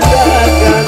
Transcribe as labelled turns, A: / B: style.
A: Santa